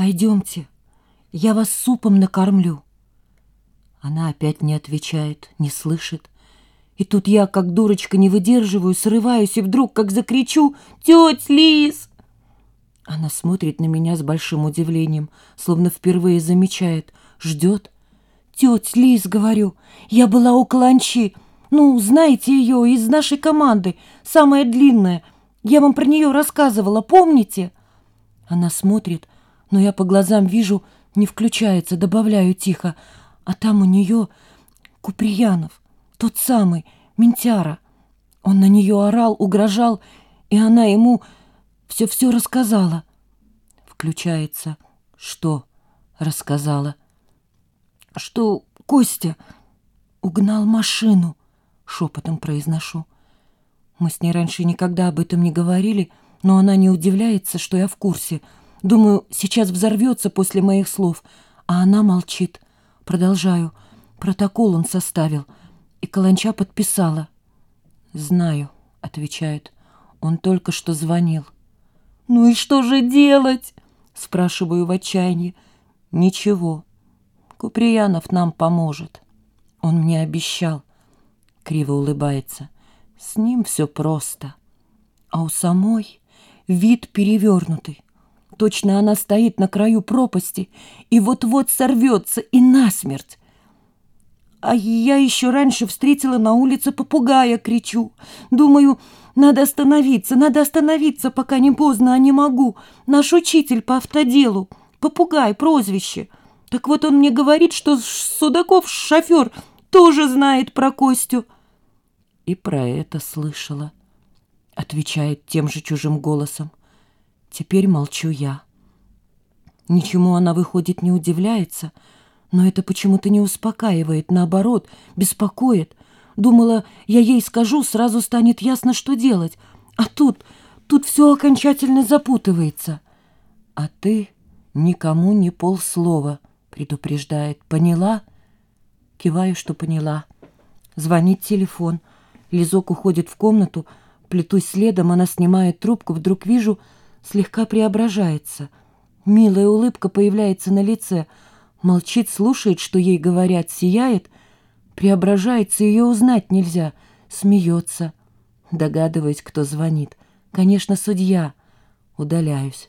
Пойдемте, я вас супом накормлю. Она опять не отвечает, не слышит. И тут я, как дурочка, не выдерживаю, срываюсь и вдруг как закричу «Теть Лиз!» Она смотрит на меня с большим удивлением, словно впервые замечает, ждет. «Теть Лиз, — говорю, — я была у Каланчи. Ну, знаете ее, из нашей команды, самая длинная. Я вам про нее рассказывала, помните?» Она смотрит, но я по глазам вижу, не включается, добавляю тихо. А там у нее Куприянов, тот самый, Ментяра. Он на нее орал, угрожал, и она ему все-все рассказала. Включается. Что рассказала? Что Костя угнал машину, шепотом произношу. Мы с ней раньше никогда об этом не говорили, но она не удивляется, что я в курсе. Думаю, сейчас взорвется после моих слов, а она молчит. Продолжаю. Протокол он составил, и Каланча подписала. «Знаю», — отвечает. «Он только что звонил». «Ну и что же делать?» — спрашиваю в отчаянии. «Ничего. Куприянов нам поможет. Он мне обещал». Криво улыбается. «С ним все просто. А у самой вид перевернутый. Точно она стоит на краю пропасти и вот-вот сорвется и насмерть. А я еще раньше встретила на улице попугая, кричу. Думаю, надо остановиться, надо остановиться, пока не поздно, а не могу. Наш учитель по автоделу, попугай, прозвище. Так вот он мне говорит, что Судаков, шофер, тоже знает про Костю. И про это слышала, отвечает тем же чужим голосом. Теперь молчу я. Ничему она, выходит, не удивляется, но это почему-то не успокаивает, наоборот, беспокоит. Думала, я ей скажу, сразу станет ясно, что делать. А тут, тут все окончательно запутывается. А ты никому не полслова, предупреждает. Поняла? Киваю, что поняла. Звонит телефон. Лизок уходит в комнату, плетусь следом, она снимает трубку, вдруг вижу — слегка преображается. Милая улыбка появляется на лице. Молчит, слушает, что ей говорят, сияет. Преображается, ее узнать нельзя. Смеется. Догадываясь, кто звонит. Конечно, судья. Удаляюсь.